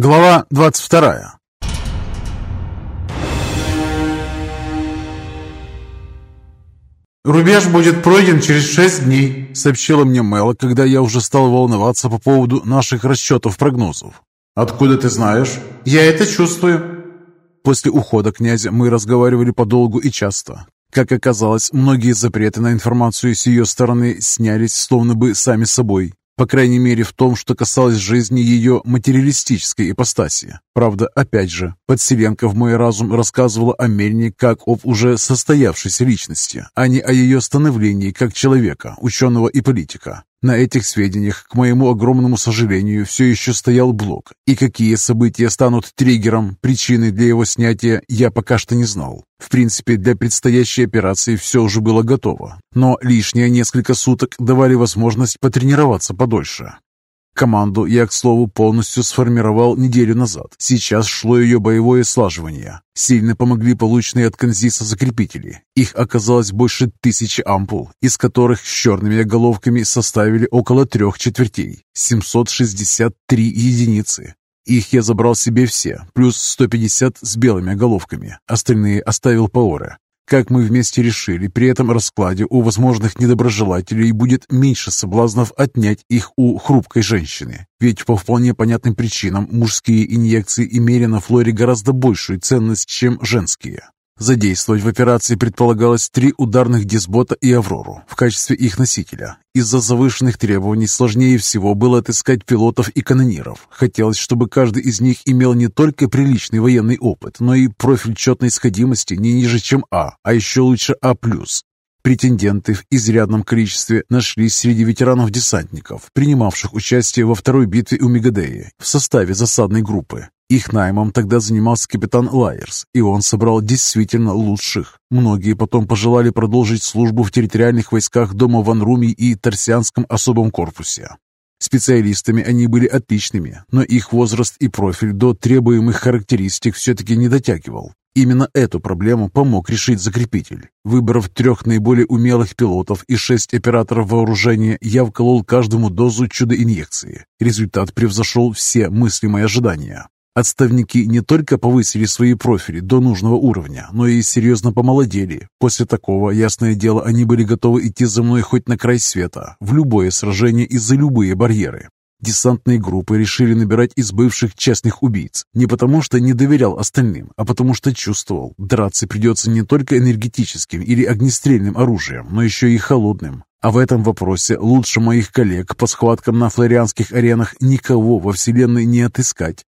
Глава 22 «Рубеж будет пройден через шесть дней», — сообщила мне Мэла, когда я уже стал волноваться по поводу наших расчетов-прогнозов. «Откуда ты знаешь?» «Я это чувствую». После ухода князя мы разговаривали подолгу и часто. Как оказалось, многие запреты на информацию с ее стороны снялись словно бы сами собой. По крайней мере, в том, что касалось жизни ее материалистической ипостаси. Правда, опять же, подселенка в мой разум рассказывала о Мельне как об уже состоявшейся личности, а не о ее становлении как человека, ученого и политика. На этих сведениях, к моему огромному сожалению, все еще стоял блок, и какие события станут триггером, причиной для его снятия, я пока что не знал. В принципе, для предстоящей операции все уже было готово, но лишние несколько суток давали возможность потренироваться подольше. Команду я, к слову, полностью сформировал неделю назад. Сейчас шло ее боевое слаживание. Сильно помогли полученные от Канзиса закрепители. Их оказалось больше тысячи ампул, из которых с черными оголовками составили около трех четвертей. 763 единицы. Их я забрал себе все, плюс 150 с белыми оголовками. Остальные оставил Паоре. Как мы вместе решили, при этом раскладе у возможных недоброжелателей будет меньше соблазнов отнять их у хрупкой женщины. Ведь по вполне понятным причинам мужские инъекции имели на флоре гораздо большую ценность, чем женские. Задействовать в операции предполагалось три ударных дисбота и «Аврору» в качестве их носителя. Из-за завышенных требований сложнее всего было отыскать пилотов и канониров. Хотелось, чтобы каждый из них имел не только приличный военный опыт, но и профиль четной сходимости не ниже, чем А, а еще лучше А+. Претенденты в изрядном количестве нашлись среди ветеранов-десантников, принимавших участие во второй битве у Мегадеи в составе засадной группы. Их наймом тогда занимался капитан Лайерс, и он собрал действительно лучших. Многие потом пожелали продолжить службу в территориальных войсках дома Ван Руми и Торсианском особом корпусе. Специалистами они были отличными, но их возраст и профиль до требуемых характеристик все-таки не дотягивал. Именно эту проблему помог решить закрепитель. Выбрав трех наиболее умелых пилотов и шесть операторов вооружения, я вколол каждому дозу чудо-инъекции. Результат превзошел все мыслимые ожидания. Отставники не только повысили свои профили до нужного уровня, но и серьезно помолодели. После такого, ясное дело, они были готовы идти за мной хоть на край света, в любое сражение и за любые барьеры. Десантные группы решили набирать из бывших честных убийц. Не потому, что не доверял остальным, а потому что чувствовал, драться придется не только энергетическим или огнестрельным оружием, но еще и холодным. А в этом вопросе лучше моих коллег по схваткам на флорианских аренах никого во Вселенной не отыскать.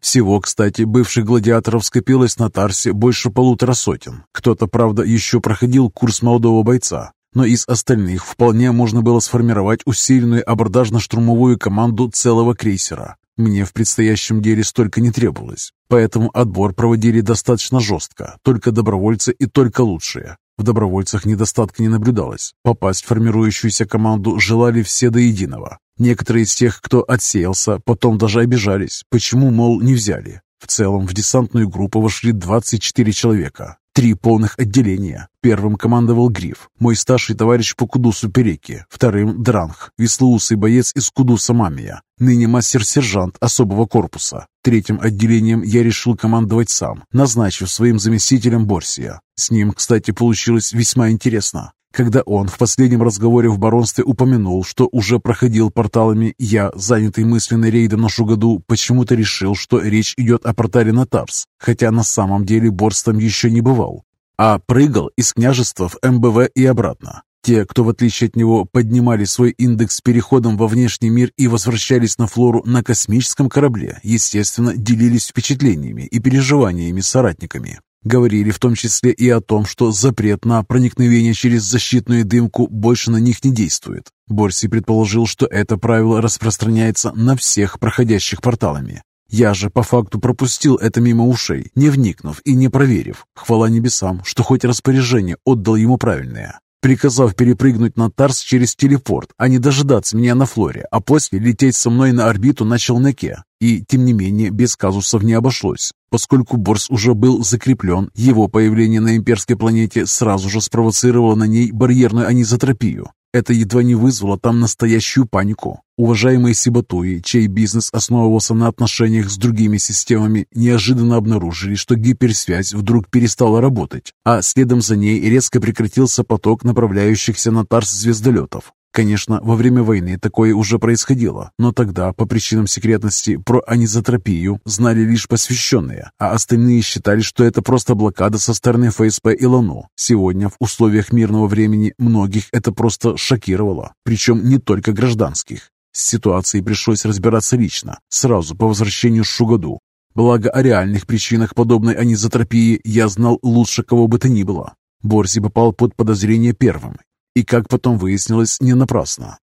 Всего, кстати, бывших гладиаторов скопилось на Тарсе больше полутора сотен. Кто-то, правда, еще проходил курс молодого бойца, но из остальных вполне можно было сформировать усиленную абордажно-штурмовую команду целого крейсера. Мне в предстоящем деле столько не требовалось, поэтому отбор проводили достаточно жестко, только добровольцы и только лучшие. В добровольцах недостатка не наблюдалось. Попасть в формирующуюся команду желали все до единого. Некоторые из тех, кто отсеялся, потом даже обижались, почему, мол, не взяли. В целом в десантную группу вошли 24 человека. Три полных отделения. Первым командовал Гриф, мой старший товарищ по Кудусу Переки. Вторым – Дранг, веслоусый боец из Кудуса Мамия, ныне мастер-сержант особого корпуса. Третьим отделением я решил командовать сам, назначив своим заместителем Борсия. С ним, кстати, получилось весьма интересно. Когда он в последнем разговоре в баронстве упомянул, что уже проходил порталами, я, занятый мысленной рейдом на Шугаду, почему-то решил, что речь идет о портале на Тарс, хотя на самом деле Борс там еще не бывал, а прыгал из княжества в МБВ и обратно. Те, кто в отличие от него поднимали свой индекс переходом во внешний мир и возвращались на флору на космическом корабле, естественно, делились впечатлениями и переживаниями с соратниками. Говорили в том числе и о том, что запрет на проникновение через защитную дымку больше на них не действует. Борси предположил, что это правило распространяется на всех проходящих порталами. Я же по факту пропустил это мимо ушей, не вникнув и не проверив. Хвала небесам, что хоть распоряжение отдал ему правильное приказав перепрыгнуть на Тарс через телепорт, а не дожидаться меня на Флоре, а после лететь со мной на орбиту на челноке. И, тем не менее, без казусов не обошлось. Поскольку Борс уже был закреплен, его появление на имперской планете сразу же спровоцировало на ней барьерную анизотропию. Это едва не вызвало там настоящую панику. Уважаемые Сибатуи, чей бизнес основывался на отношениях с другими системами, неожиданно обнаружили, что гиперсвязь вдруг перестала работать, а следом за ней резко прекратился поток направляющихся на Тарс звездолетов. Конечно, во время войны такое уже происходило, но тогда, по причинам секретности, про анизотропию знали лишь посвященные, а остальные считали, что это просто блокада со стороны ФСП и ЛАНУ. Сегодня, в условиях мирного времени, многих это просто шокировало, причем не только гражданских. С ситуацией пришлось разбираться лично, сразу по возвращению Шугаду. Благо о реальных причинах подобной анизотропии я знал лучше кого бы то ни было. Борси попал под подозрение первым и, как потом выяснилось, не напрасно.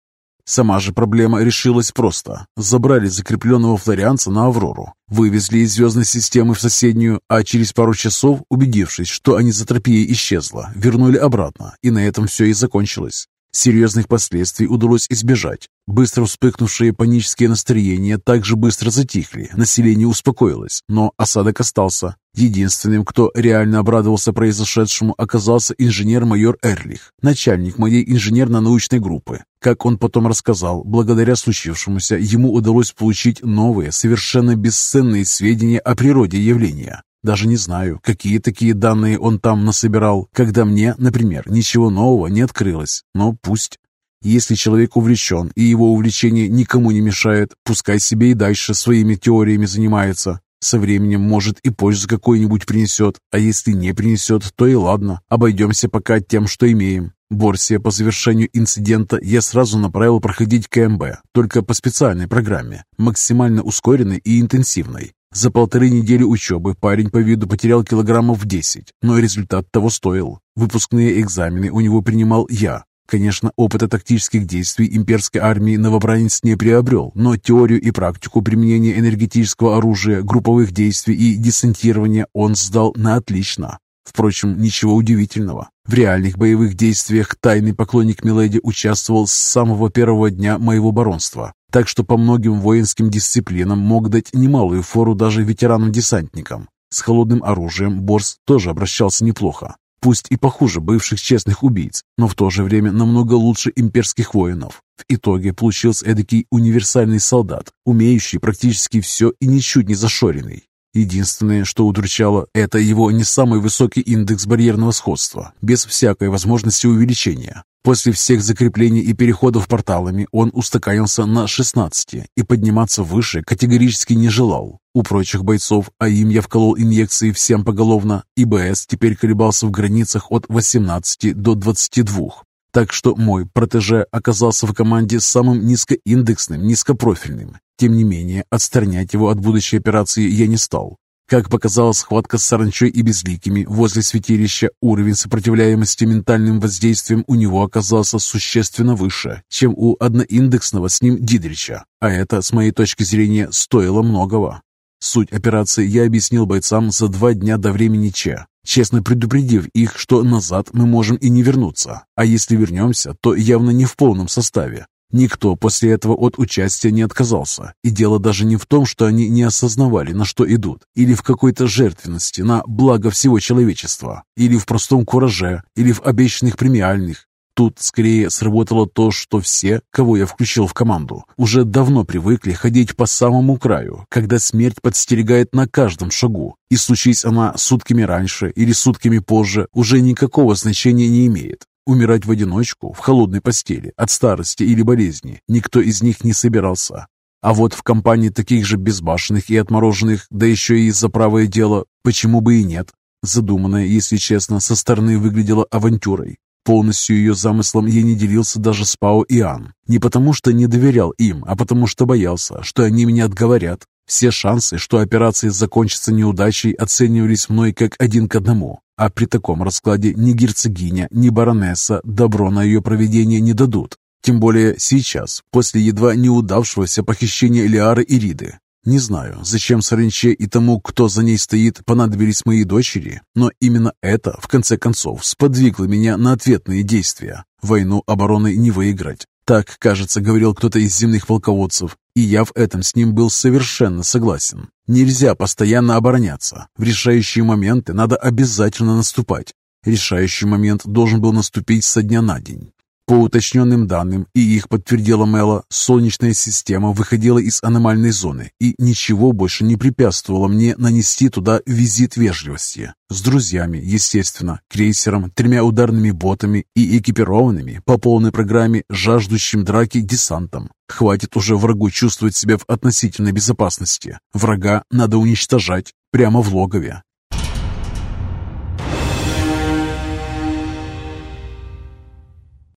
Сама же проблема решилась просто. Забрали закрепленного флорианца на «Аврору», вывезли из звездной системы в соседнюю, а через пару часов, убедившись, что анизотропия исчезла, вернули обратно, и на этом все и закончилось. Серьезных последствий удалось избежать. Быстро вспыхнувшие панические настроения также быстро затихли, население успокоилось, но осадок остался. Единственным, кто реально обрадовался произошедшему, оказался инженер-майор Эрлих, начальник моей инженерно-научной группы. Как он потом рассказал, благодаря случившемуся ему удалось получить новые, совершенно бесценные сведения о природе явления. Даже не знаю, какие такие данные он там насобирал, когда мне, например, ничего нового не открылось. Но пусть. Если человек увлечен, и его увлечение никому не мешает, пускай себе и дальше своими теориями занимается. Со временем, может, и пользу какой-нибудь принесет, а если не принесет, то и ладно, обойдемся пока тем, что имеем. Борсия по завершению инцидента я сразу направил проходить КМБ, только по специальной программе, максимально ускоренной и интенсивной. За полторы недели учебы парень по виду потерял килограммов 10, но результат того стоил. Выпускные экзамены у него принимал я. Конечно, опыта тактических действий имперской армии новобранец не приобрел, но теорию и практику применения энергетического оружия, групповых действий и десантирования он сдал на отлично. Впрочем, ничего удивительного. В реальных боевых действиях тайный поклонник Миледи участвовал с самого первого дня моего баронства, так что по многим воинским дисциплинам мог дать немалую фору даже ветеранам-десантникам. С холодным оружием Борс тоже обращался неплохо, пусть и похуже бывших честных убийц, но в то же время намного лучше имперских воинов. В итоге получился эдакий универсальный солдат, умеющий практически все и ничуть не зашоренный. Единственное, что удручало, это его не самый высокий индекс барьерного сходства, без всякой возможности увеличения. После всех закреплений и переходов порталами он устаканился на 16 и подниматься выше категорически не желал. У прочих бойцов, а им я вколол инъекции всем поголовно, ИБС теперь колебался в границах от 18 до 22. Так что мой протеже оказался в команде самым низкоиндексным, низкопрофильным. Тем не менее, отстранять его от будущей операции я не стал. Как показала схватка с саранчой и безликими возле святилища, уровень сопротивляемости ментальным воздействием у него оказался существенно выше, чем у одноиндексного с ним Дидрича, а это, с моей точки зрения, стоило многого. Суть операции я объяснил бойцам за два дня до времени Че, честно предупредив их, что назад мы можем и не вернуться, а если вернемся, то явно не в полном составе, Никто после этого от участия не отказался. И дело даже не в том, что они не осознавали, на что идут, или в какой-то жертвенности на благо всего человечества, или в простом кураже, или в обещанных премиальных. Тут скорее сработало то, что все, кого я включил в команду, уже давно привыкли ходить по самому краю, когда смерть подстерегает на каждом шагу, и случись она сутками раньше или сутками позже, уже никакого значения не имеет. Умирать в одиночку, в холодной постели, от старости или болезни, никто из них не собирался. А вот в компании таких же безбашенных и отмороженных, да еще и за правое дело, почему бы и нет? Задуманное, если честно, со стороны выглядело авантюрой. Полностью ее замыслом я не делился даже с Пао и Ан. Не потому что не доверял им, а потому что боялся, что они меня отговорят. Все шансы, что операция закончится неудачей, оценивались мной как один к одному. А при таком раскладе ни герцогиня, ни баронесса добро на ее проведение не дадут. Тем более сейчас, после едва неудавшегося похищения Лиары и Риды. Не знаю, зачем Саранче и тому, кто за ней стоит, понадобились мои дочери, но именно это, в конце концов, сподвигло меня на ответные действия. Войну обороны не выиграть. Так, кажется, говорил кто-то из земных полководцев, и я в этом с ним был совершенно согласен. Нельзя постоянно обороняться. В решающие моменты надо обязательно наступать. Решающий момент должен был наступить со дня на день. По уточненным данным, и их подтвердила Мэла, Солнечная система выходила из аномальной зоны, и ничего больше не препятствовало мне нанести туда визит вежливости. С друзьями, естественно, крейсером, тремя ударными ботами и экипированными по полной программе жаждущим драки десантом. Хватит уже врагу чувствовать себя в относительной безопасности. Врага надо уничтожать прямо в логове.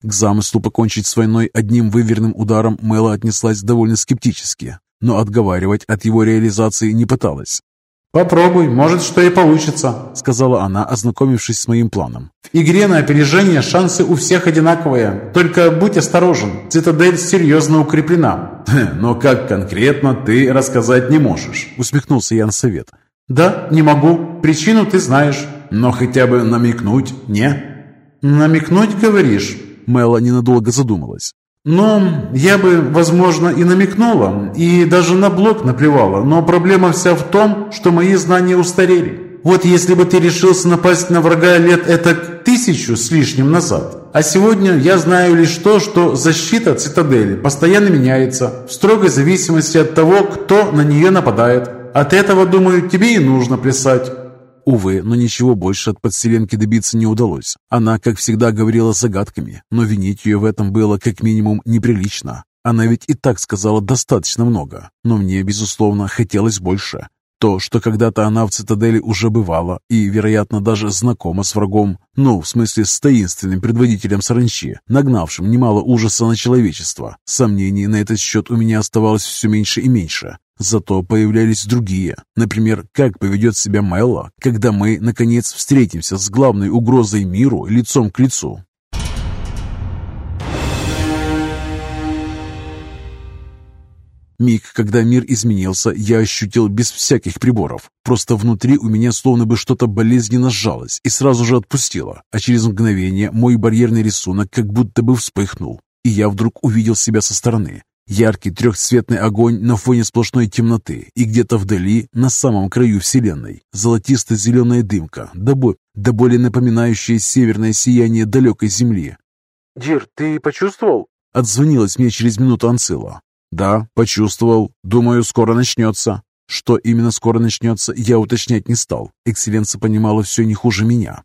К замыслу покончить с войной одним выверенным ударом Мэла отнеслась довольно скептически, но отговаривать от его реализации не пыталась. «Попробуй, может, что и получится», — сказала она, ознакомившись с моим планом. «В игре на опережение шансы у всех одинаковые. Только будь осторожен, цитадель серьезно укреплена». «Но как конкретно ты рассказать не можешь», — усмехнулся я на совет. «Да, не могу. Причину ты знаешь». «Но хотя бы намекнуть, не?» «Намекнуть, говоришь?» Мэла ненадолго задумалась. «Ну, я бы, возможно, и намекнула, и даже на блок наплевала, но проблема вся в том, что мои знания устарели. Вот если бы ты решился напасть на врага лет это тысячу с лишним назад, а сегодня я знаю лишь то, что защита цитадели постоянно меняется, в строгой зависимости от того, кто на нее нападает. От этого, думаю, тебе и нужно плясать». Увы, но ничего больше от подселенки добиться не удалось. Она, как всегда, говорила загадками, но винить ее в этом было как минимум неприлично. Она ведь и так сказала достаточно много, но мне, безусловно, хотелось больше. То, что когда-то она в цитадели уже бывала и, вероятно, даже знакома с врагом, ну, в смысле с таинственным предводителем саранчи, нагнавшим немало ужаса на человечество, сомнений на этот счет у меня оставалось все меньше и меньше. Зато появлялись другие. Например, как поведет себя Мелла, когда мы, наконец, встретимся с главной угрозой миру лицом к лицу. Миг, когда мир изменился, я ощутил без всяких приборов. Просто внутри у меня словно бы что-то болезненно сжалось и сразу же отпустило, а через мгновение мой барьерный рисунок как будто бы вспыхнул, и я вдруг увидел себя со стороны. Яркий трехцветный огонь на фоне сплошной темноты, и где-то вдали, на самом краю Вселенной, золотисто-зеленая дымка, да, бо да более напоминающее северное сияние далекой Земли. «Дир, ты почувствовал?» Отзвонилась мне через минуту Анцила. «Да, почувствовал. Думаю, скоро начнется». Что именно скоро начнется, я уточнять не стал. Экселленция понимала все не хуже меня.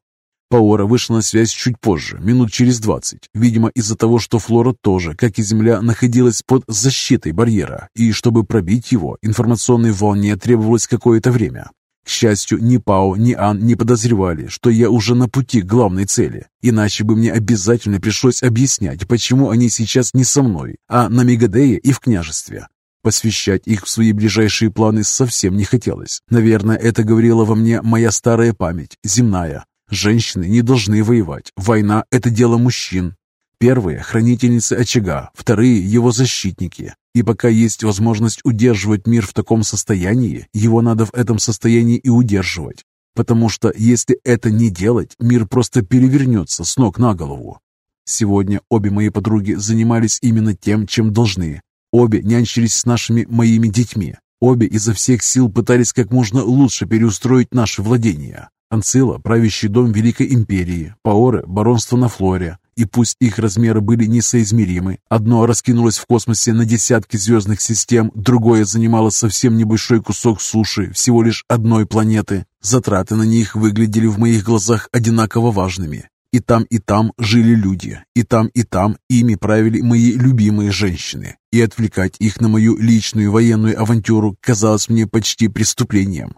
Паора вышла на связь чуть позже, минут через двадцать. Видимо, из-за того, что Флора тоже, как и Земля, находилась под защитой барьера, и чтобы пробить его, информационной волне требовалось какое-то время. К счастью, ни Пао, ни Ан не подозревали, что я уже на пути к главной цели. Иначе бы мне обязательно пришлось объяснять, почему они сейчас не со мной, а на Мегадее и в княжестве. Посвящать их в свои ближайшие планы совсем не хотелось. Наверное, это говорила во мне моя старая память, земная. Женщины не должны воевать. Война – это дело мужчин. Первые – хранительницы очага, вторые – его защитники. И пока есть возможность удерживать мир в таком состоянии, его надо в этом состоянии и удерживать. Потому что если это не делать, мир просто перевернется с ног на голову. Сегодня обе мои подруги занимались именно тем, чем должны. Обе нянчились с нашими моими детьми. Обе изо всех сил пытались как можно лучше переустроить наши владения. Анцила – правящий дом Великой Империи, Паоры – баронство на Флоре, и пусть их размеры были несоизмеримы, одно раскинулось в космосе на десятки звездных систем, другое занимало совсем небольшой кусок суши всего лишь одной планеты, затраты на них выглядели в моих глазах одинаково важными. И там, и там жили люди, и там, и там ими правили мои любимые женщины, и отвлекать их на мою личную военную авантюру казалось мне почти преступлением.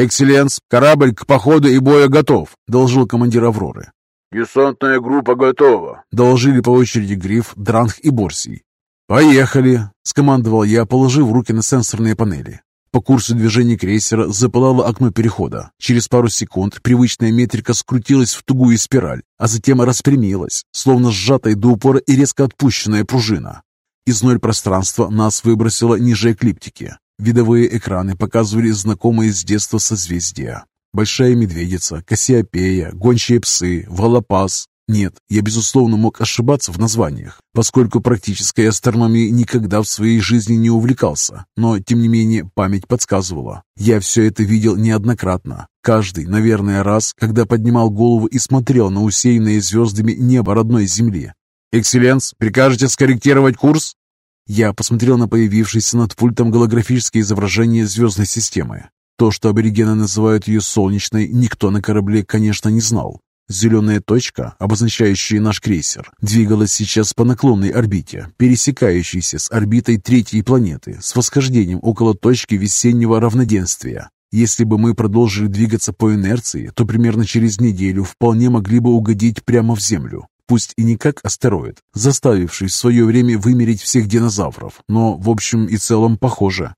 «Экселленс, корабль к походу и бою готов», — доложил командир «Авроры». «Десантная группа готова», — доложили по очереди Гриф, Дранг и Борсий. «Поехали!» — скомандовал я, положив руки на сенсорные панели. По курсу движения крейсера запылало окно перехода. Через пару секунд привычная метрика скрутилась в тугую спираль, а затем распрямилась, словно сжатая до упора и резко отпущенная пружина. Из ноль пространства нас выбросило ниже эклиптики. Видовые экраны показывали знакомые с детства созвездия. Большая медведица, Кассиопея, гончие псы, Волопас. Нет, я безусловно мог ошибаться в названиях, поскольку практической астрономией никогда в своей жизни не увлекался, но, тем не менее, память подсказывала. Я все это видел неоднократно, каждый, наверное, раз, когда поднимал голову и смотрел на усеянное звездами небо родной Земли. «Экселленс, прикажете скорректировать курс?» Я посмотрел на появившееся над пультом голографическое изображение звездной системы. То, что аборигены называют ее солнечной, никто на корабле, конечно, не знал. Зеленая точка, обозначающая наш крейсер, двигалась сейчас по наклонной орбите, пересекающейся с орбитой третьей планеты, с восхождением около точки весеннего равноденствия. Если бы мы продолжили двигаться по инерции, то примерно через неделю вполне могли бы угодить прямо в Землю пусть и не как астероид, заставивший в свое время вымереть всех динозавров, но в общем и целом похоже.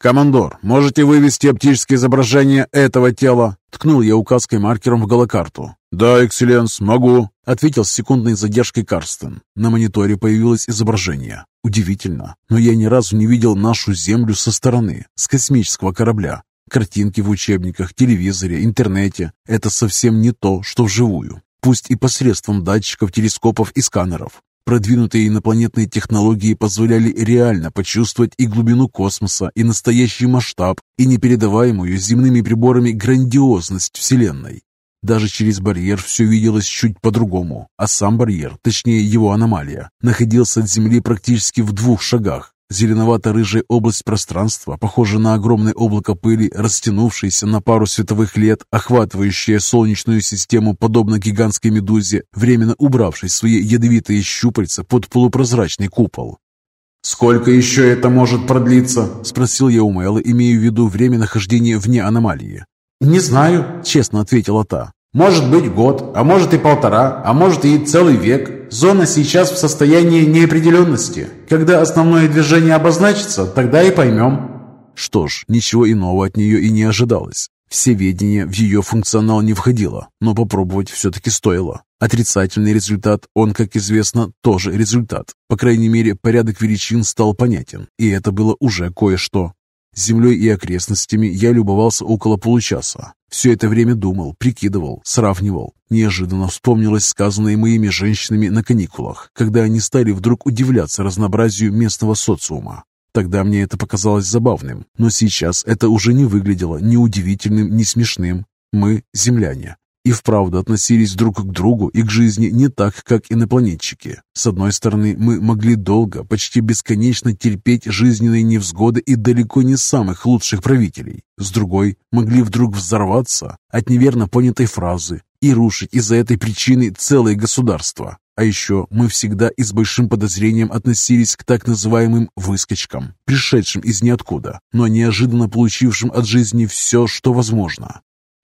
«Командор, можете вывести оптическое изображение этого тела?» Ткнул я указкой маркером в голокарту. «Да, экселленс, могу», — ответил с секундной задержкой Карстен. На мониторе появилось изображение. Удивительно, но я ни разу не видел нашу Землю со стороны, с космического корабля. Картинки в учебниках, телевизоре, интернете — это совсем не то, что вживую пусть и посредством датчиков, телескопов и сканеров. Продвинутые инопланетные технологии позволяли реально почувствовать и глубину космоса, и настоящий масштаб, и непередаваемую земными приборами грандиозность Вселенной. Даже через барьер все виделось чуть по-другому, а сам барьер, точнее его аномалия, находился от Земли практически в двух шагах. Зеленовато-рыжая область пространства, похожая на огромное облако пыли, растянувшееся на пару световых лет, охватывающее Солнечную систему подобно гигантской медузе, временно убравшей свои ядовитые щупальца под полупрозрачный купол. «Сколько еще это может продлиться?» – спросил я у Мэла, имея в виду время нахождения вне аномалии. «Не знаю», – честно ответила та. Может быть год, а может и полтора, а может и целый век. Зона сейчас в состоянии неопределенности. Когда основное движение обозначится, тогда и поймем. Что ж, ничего иного от нее и не ожидалось. Всеведение в ее функционал не входило, но попробовать все-таки стоило. Отрицательный результат, он, как известно, тоже результат. По крайней мере, порядок величин стал понятен, и это было уже кое-что. Землей и окрестностями я любовался около получаса. Все это время думал, прикидывал, сравнивал. Неожиданно вспомнилось сказанное моими женщинами на каникулах, когда они стали вдруг удивляться разнообразию местного социума. Тогда мне это показалось забавным, но сейчас это уже не выглядело ни удивительным, ни смешным. Мы – земляне, и вправду относились друг к другу и к жизни не так, как инопланетчики. С одной стороны, мы могли долго, почти бесконечно терпеть жизненные невзгоды и далеко не самых лучших правителей. С другой, могли вдруг взорваться от неверно понятой фразы и рушить из-за этой причины целое государство. А еще мы всегда и с большим подозрением относились к так называемым «выскочкам», пришедшим из ниоткуда, но неожиданно получившим от жизни все, что возможно.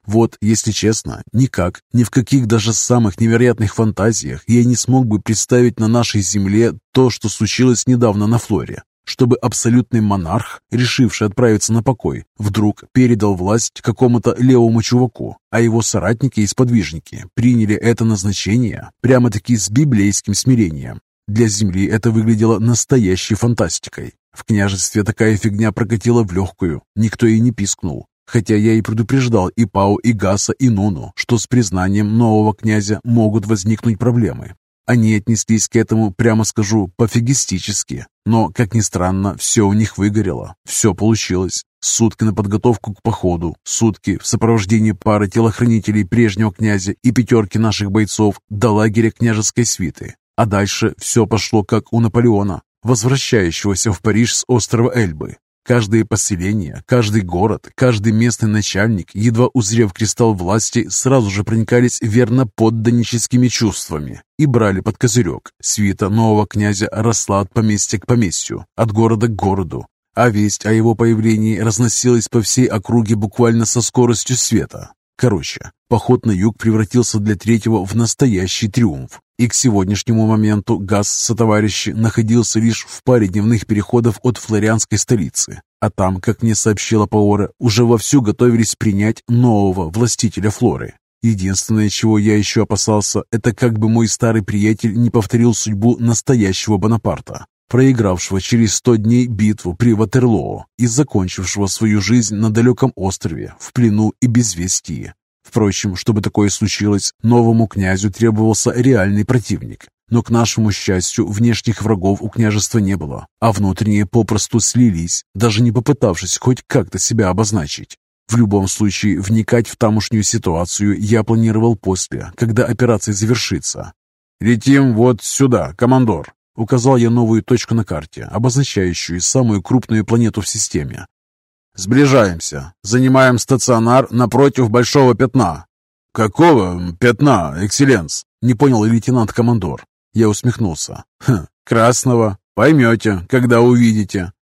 Вот, если честно, никак, ни в каких даже самых невероятных фантазиях я не смог бы представить на нашей земле то, что случилось недавно на Флоре, чтобы абсолютный монарх, решивший отправиться на покой, вдруг передал власть какому-то левому чуваку, а его соратники и сподвижники приняли это назначение прямо-таки с библейским смирением. Для Земли это выглядело настоящей фантастикой. В княжестве такая фигня прокатила в легкую, никто и не пискнул. Хотя я и предупреждал и Пау, и Гаса, и Нуну, что с признанием нового князя могут возникнуть проблемы. Они отнеслись к этому, прямо скажу, пофигистически. Но, как ни странно, все у них выгорело. Все получилось. Сутки на подготовку к походу, сутки в сопровождении пары телохранителей прежнего князя и пятерки наших бойцов до лагеря княжеской свиты. А дальше все пошло как у Наполеона, возвращающегося в Париж с острова Эльбы. Каждое поселение, каждый город, каждый местный начальник, едва узрев кристалл власти, сразу же проникались верно подданническими чувствами и брали под козырек. Свита нового князя росла от поместья к поместью, от города к городу, а весть о его появлении разносилась по всей округе буквально со скоростью света. Короче, поход на юг превратился для третьего в настоящий триумф. И к сегодняшнему моменту Газ со товарищи находился лишь в паре дневных переходов от флорианской столицы. А там, как мне сообщила Паора, уже вовсю готовились принять нового властителя Флоры. Единственное, чего я еще опасался, это как бы мой старый приятель не повторил судьбу настоящего Бонапарта, проигравшего через сто дней битву при Ватерлоо и закончившего свою жизнь на далеком острове, в плену и безвестии. Впрочем, чтобы такое случилось, новому князю требовался реальный противник. Но, к нашему счастью, внешних врагов у княжества не было, а внутренние попросту слились, даже не попытавшись хоть как-то себя обозначить. В любом случае, вникать в тамошнюю ситуацию я планировал после, когда операция завершится. «Летим вот сюда, командор», — указал я новую точку на карте, обозначающую самую крупную планету в системе. «Сближаемся. Занимаем стационар напротив большого пятна». «Какого пятна, экселленс?» — не понял лейтенант-командор. Я усмехнулся. «Хм, красного. Поймете, когда увидите».